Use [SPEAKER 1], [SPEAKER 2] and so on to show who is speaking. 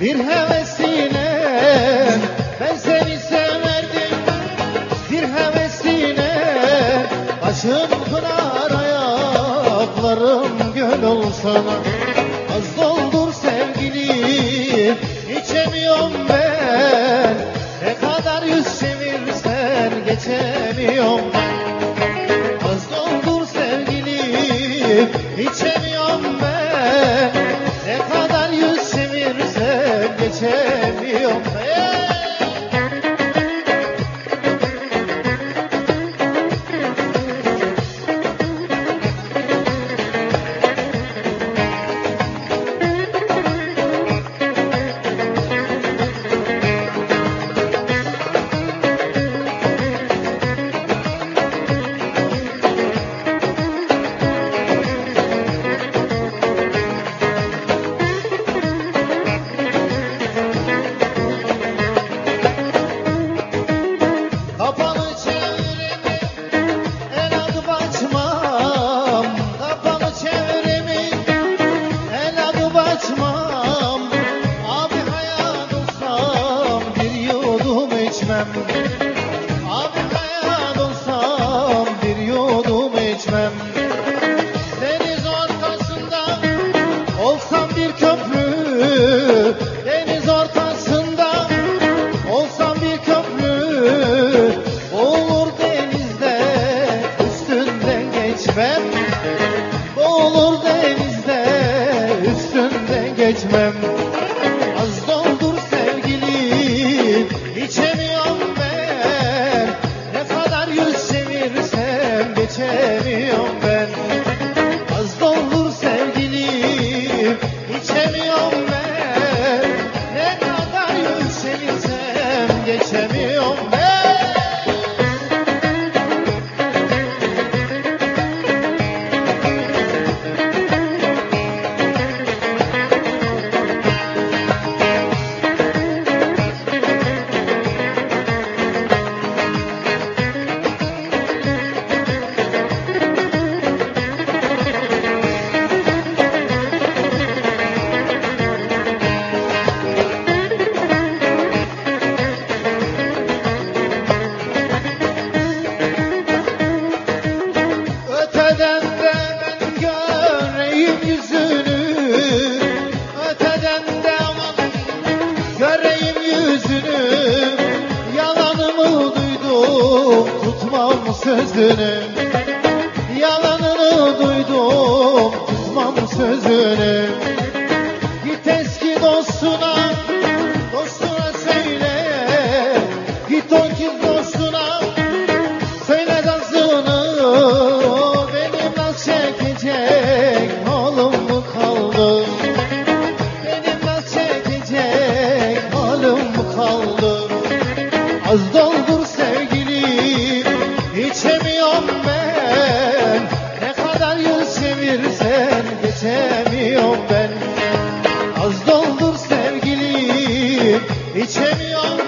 [SPEAKER 1] bir hevesiyle ben seni severdim bir hevesiyle başım pınar ayaklarım gül olsana az doldur sevgili içemiyorum ben. kaçma etmem sözünü Dios.